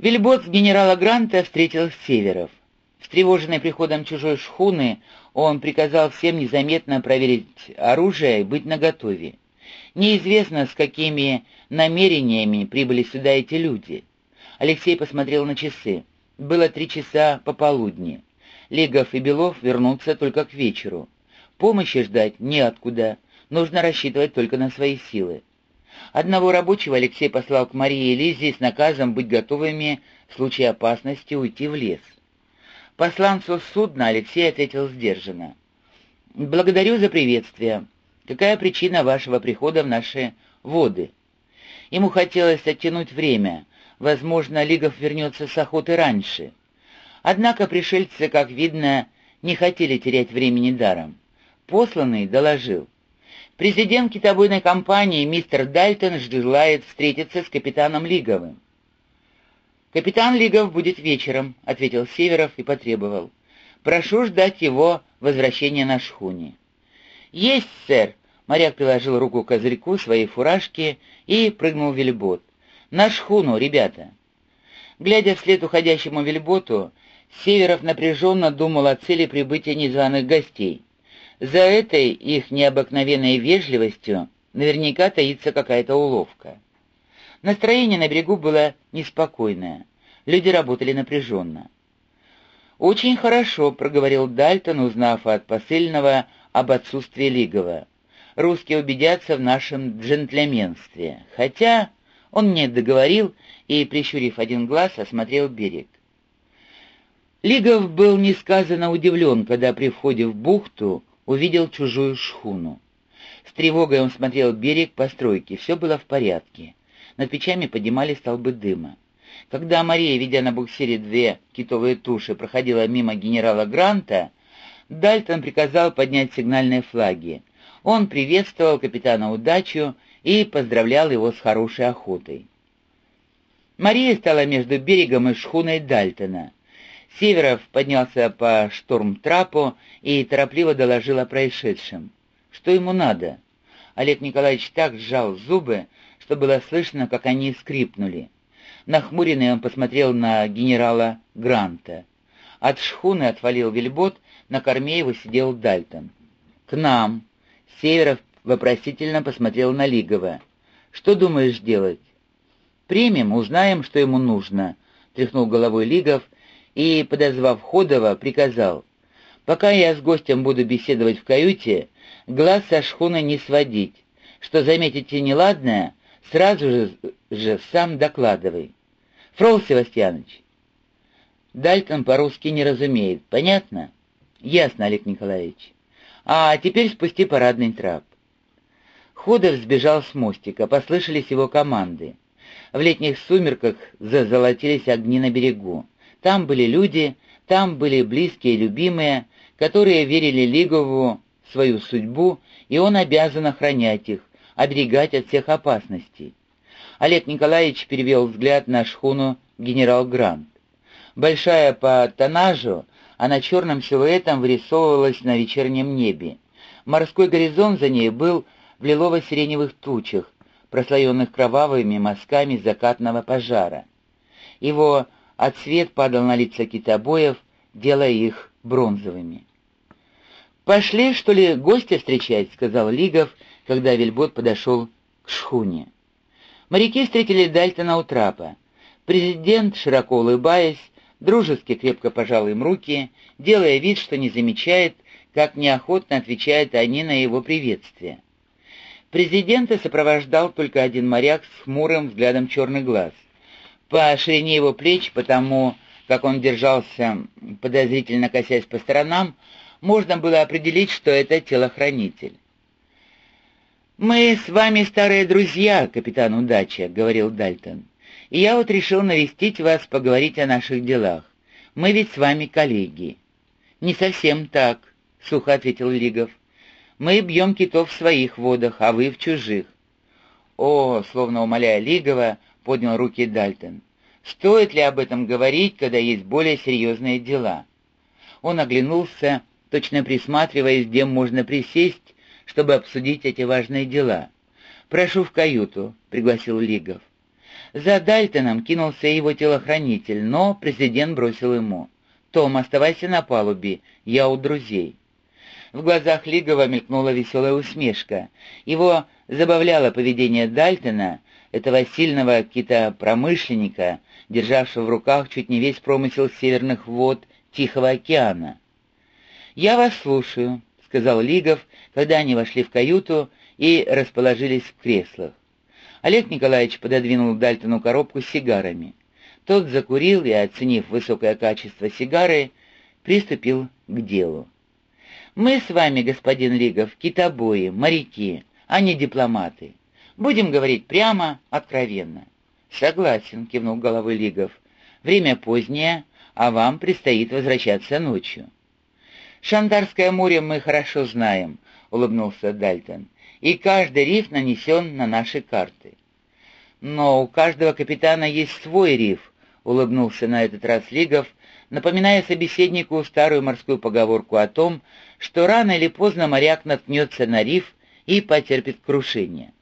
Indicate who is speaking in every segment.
Speaker 1: Вильбот генерала Гранта встретил Северов. Встревоженный приходом чужой шхуны, он приказал всем незаметно проверить оружие и быть наготове. Неизвестно, с какими намерениями прибыли сюда эти люди. Алексей посмотрел на часы. Было три часа пополудни. Легов и Белов вернутся только к вечеру. Помощи ждать неоткуда, нужно рассчитывать только на свои силы. Одного рабочего Алексей послал к Марии и Лизе с наказом быть готовыми в случае опасности уйти в лес. Посланцу судна Алексей ответил сдержанно. «Благодарю за приветствие. Какая причина вашего прихода в наши воды?» Ему хотелось оттянуть время. Возможно, Лигов вернется с охоты раньше. Однако пришельцы, как видно, не хотели терять времени даром. Посланный доложил. Президент китобойной компании мистер Дальтон желает встретиться с капитаном Лиговым. «Капитан Лигов будет вечером», — ответил Северов и потребовал. «Прошу ждать его возвращения на шхуне». «Есть, сэр», — моряк приложил руку к козырьку своей фуражки и прыгнул в вельбот. «На шхуну, ребята». Глядя вслед уходящему вельботу, Северов напряженно думал о цели прибытия незваных гостей. За этой их необыкновенной вежливостью наверняка таится какая-то уловка. Настроение на берегу было неспокойное. Люди работали напряженно. «Очень хорошо», — проговорил Дальтон, узнав от посыльного об отсутствии Лигова. «Русские убедятся в нашем джентльменстве. Хотя...» Он не договорил и, прищурив один глаз, осмотрел берег. Лигов был несказанно удивлен, когда при входе в бухту увидел чужую шхуну. С тревогой он смотрел берег постройки, все было в порядке. Над печами поднимали столбы дыма. Когда Мария, ведя на буксире две китовые туши, проходила мимо генерала Гранта, Дальтон приказал поднять сигнальные флаги. Он приветствовал капитана удачу и поздравлял его с хорошей охотой. Мария стала между берегом и шхуной Дальтона. Северов поднялся по штормтрапу и торопливо доложил о происшедшем. Что ему надо? Олег Николаевич так сжал зубы, что было слышно, как они скрипнули. Нахмуренный он посмотрел на генерала Гранта. От шхуны отвалил вельбот, на корме его сидел Дальтон. «К нам!» Северов вопросительно посмотрел на Лигова. «Что думаешь делать?» «Примем, узнаем, что ему нужно», — тряхнул головой Лигов и, подозвав Ходова, приказал. «Пока я с гостем буду беседовать в каюте, глаз со шхуны не сводить. Что заметите неладное, сразу же, же сам докладывай. Фрол Севастьянович». Дальтон по-русски не разумеет, понятно? Ясно, Олег Николаевич. А теперь спусти парадный трап. Ходов сбежал с мостика, послышались его команды. В летних сумерках зазолотились огни на берегу. Там были люди, там были близкие и любимые, которые верили Лигову свою судьбу, и он обязан охранять их, оберегать от всех опасностей. Олег Николаевич перевел взгляд на шхуну генерал Грант. Большая по тоннажу, она черным силуэтом вырисовывалась на вечернем небе. Морской горизонт за ней был в лилово-сиреневых тучах, прослоенных кровавыми мазками закатного пожара. Его отсвет падал на лица китобоев, делая их бронзовыми. «Пошли, что ли, гостя встречать?» — сказал Лигов, когда Вельбот подошел к шхуне. Моряки встретили Дальтона у трапа. Президент, широко улыбаясь, дружески крепко пожал им руки, делая вид, что не замечает, как неохотно отвечают они на его приветствие. Президента сопровождал только один моряк с хмурым взглядом черный глаз. По ширине его плеч, потому как он держался, подозрительно косясь по сторонам, можно было определить, что это телохранитель. «Мы с вами старые друзья, капитан Удача», — говорил Дальтон. «И я вот решил навестить вас, поговорить о наших делах. Мы ведь с вами коллеги». «Не совсем так», — сухо ответил Лигов. Мы бьем китов в своих водах, а вы в чужих». «О», словно умоляя Лигова, поднял руки Дальтон. «Стоит ли об этом говорить, когда есть более серьезные дела?» Он оглянулся, точно присматриваясь, где можно присесть, чтобы обсудить эти важные дела. «Прошу в каюту», — пригласил Лигов. За Дальтоном кинулся его телохранитель, но президент бросил ему. «Том, оставайся на палубе, я у друзей». В глазах Лигова мелькнула веселая усмешка. Его забавляло поведение Дальтона, этого сильного китопромышленника, державшего в руках чуть не весь промысел северных вод Тихого океана. «Я вас слушаю», — сказал Лигов, когда они вошли в каюту и расположились в креслах. Олег Николаевич пододвинул Дальтону коробку с сигарами. Тот закурил и, оценив высокое качество сигары, приступил к делу. «Мы с вами, господин Лигов, китобои, моряки, а не дипломаты. Будем говорить прямо, откровенно». «Согласен», — кивнул головой Лигов. «Время позднее, а вам предстоит возвращаться ночью». «Шандарское море мы хорошо знаем», — улыбнулся Дальтон и каждый риф нанесен на наши карты. Но у каждого капитана есть свой риф, улыбнулся на этот раз Лигов, напоминая собеседнику старую морскую поговорку о том, что рано или поздно моряк наткнется на риф и потерпит крушение.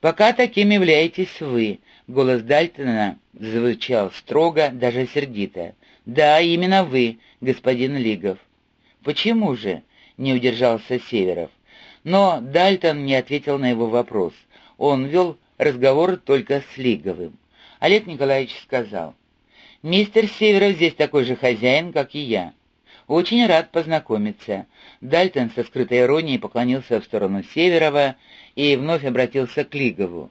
Speaker 1: «Пока таким являетесь вы», — голос Дальтона звучал строго, даже сердито. «Да, именно вы, господин Лигов». «Почему же?» — не удержался Северов. Но Дальтон не ответил на его вопрос. Он вел разговор только с Лиговым. Олег Николаевич сказал, «Мистер Северов здесь такой же хозяин, как и я. Очень рад познакомиться». Дальтон со скрытой иронией поклонился в сторону Северова и вновь обратился к Лигову.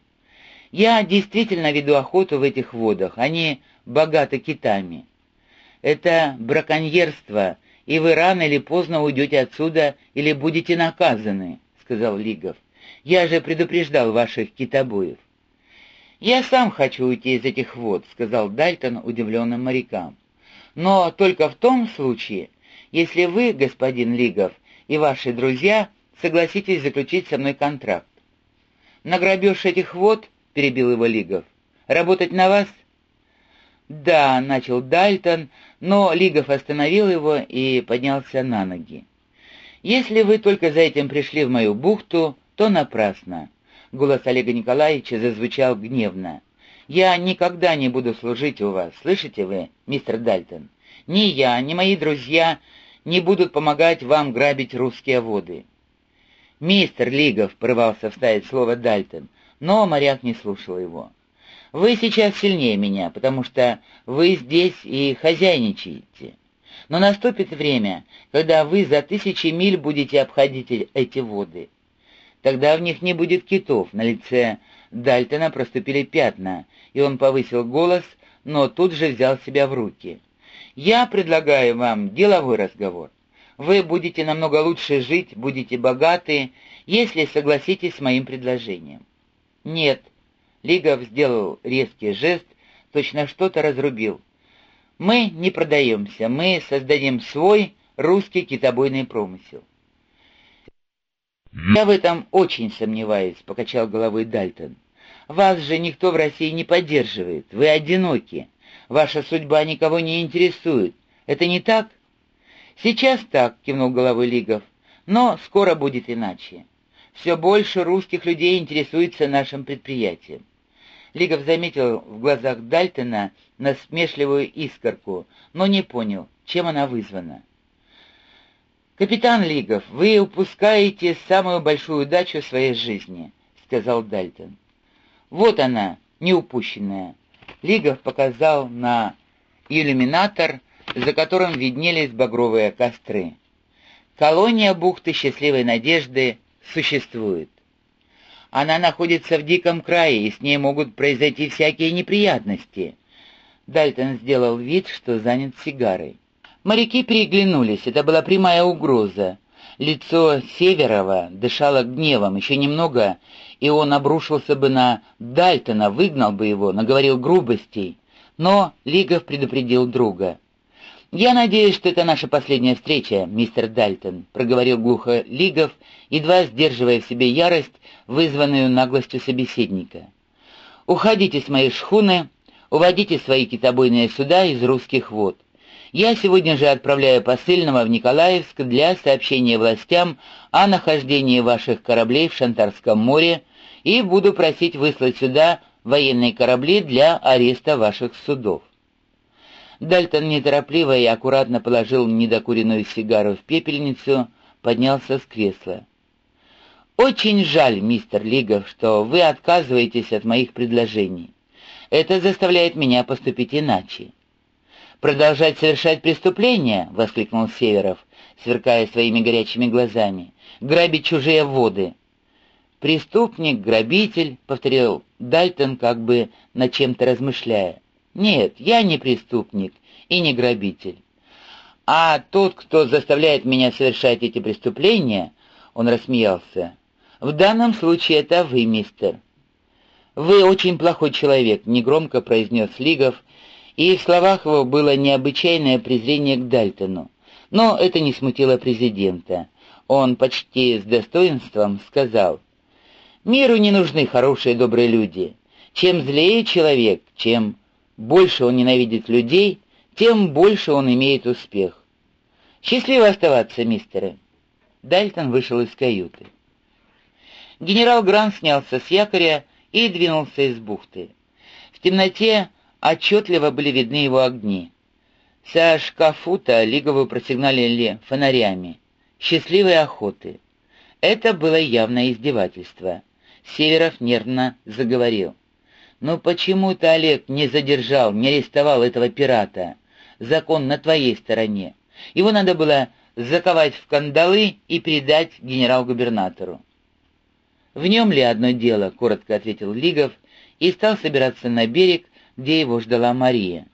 Speaker 1: «Я действительно веду охоту в этих водах, они богаты китами. Это браконьерство, и вы рано или поздно уйдете отсюда или будете наказаны сказал Лигов. «Я же предупреждал ваших китобоев». «Я сам хочу уйти из этих вод», — сказал Дальтон удивленным морякам. «Но только в том случае, если вы, господин Лигов, и ваши друзья согласитесь заключить со мной контракт. На грабеж этих вод, — перебил его Лигов, — работать на вас?» «Да», — начал Дальтон, но Лигов остановил его и поднялся на ноги. «Если вы только за этим пришли в мою бухту, то напрасно». Голос Олега Николаевича зазвучал гневно. «Я никогда не буду служить у вас, слышите вы, мистер Дальтон? Ни я, ни мои друзья не будут помогать вам грабить русские воды». «Мистер Лигов», — порывался вставить слово Дальтон, но моряк не слушал его. «Вы сейчас сильнее меня, потому что вы здесь и хозяйничаете. Но наступит время, когда вы за тысячи миль будете обходить эти воды. Тогда в них не будет китов. На лице Дальтона проступили пятна, и он повысил голос, но тут же взял себя в руки. «Я предлагаю вам деловой разговор. Вы будете намного лучше жить, будете богаты, если согласитесь с моим предложением». «Нет», — Лигов сделал резкий жест, точно что-то разрубил. Мы не продаемся, мы создадим свой русский китобойный промысел. «Я в этом очень сомневаюсь», — покачал головой Дальтон. «Вас же никто в России не поддерживает, вы одиноки, ваша судьба никого не интересует. Это не так?» «Сейчас так», — кивнул головой Лигов, — «но скоро будет иначе. Все больше русских людей интересуется нашим предприятием. Лигов заметил в глазах Дальтона насмешливую искорку, но не понял, чем она вызвана. «Капитан Лигов, вы упускаете самую большую удачу в своей жизни», — сказал Дальтон. «Вот она, неупущенная». Лигов показал на иллюминатор, за которым виднелись багровые костры. Колония бухты Счастливой Надежды существует. Она находится в диком крае, и с ней могут произойти всякие неприятности». Дальтон сделал вид, что занят сигарой. Моряки переглянулись, это была прямая угроза. Лицо Северова дышало гневом, еще немного, и он обрушился бы на Дальтона, выгнал бы его, наговорил грубостей. Но Лигов предупредил друга. «Я надеюсь, что это наша последняя встреча, мистер Дальтон», — проговорил глухо Лигов, едва сдерживая в себе ярость, вызванную наглостью собеседника. «Уходите с моей шхуны, уводите свои китобойные суда из русских вод. Я сегодня же отправляю посыльного в Николаевск для сообщения властям о нахождении ваших кораблей в Шантарском море и буду просить выслать сюда военные корабли для ареста ваших судов». Дальтон неторопливо и аккуратно положил недокуренную сигару в пепельницу, поднялся с кресла. «Очень жаль, мистер Лигов, что вы отказываетесь от моих предложений. Это заставляет меня поступить иначе». «Продолжать совершать преступления?» — воскликнул Северов, сверкая своими горячими глазами. «Грабить чужие воды». «Преступник, грабитель», — повторил Дальтон, как бы над чем-то размышляя. «Нет, я не преступник и не грабитель. А тот, кто заставляет меня совершать эти преступления, — он рассмеялся, — в данном случае это вы, мистер. «Вы очень плохой человек», — негромко произнес Лигов, и в словах его было необычайное презрение к Дальтону. Но это не смутило президента. Он почти с достоинством сказал, «Миру не нужны хорошие добрые люди. Чем злее человек, чем больше он ненавидит людей, тем больше он имеет успех. Счастливо оставаться, мистеры». Дальтон вышел из каюты. Генерал Грант снялся с якоря и двинулся из бухты. В темноте отчетливо были видны его огни. Со шкафута Лигову просигналили фонарями. Счастливой охоты. Это было явное издевательство. Северов нервно заговорил. «Ну почему ты, Олег, не задержал, не арестовал этого пирата? Закон на твоей стороне. Его надо было заковать в кандалы и передать генерал-губернатору». «В нем ли одно дело?» — коротко ответил Лигов и стал собираться на берег, где его ждала Мария.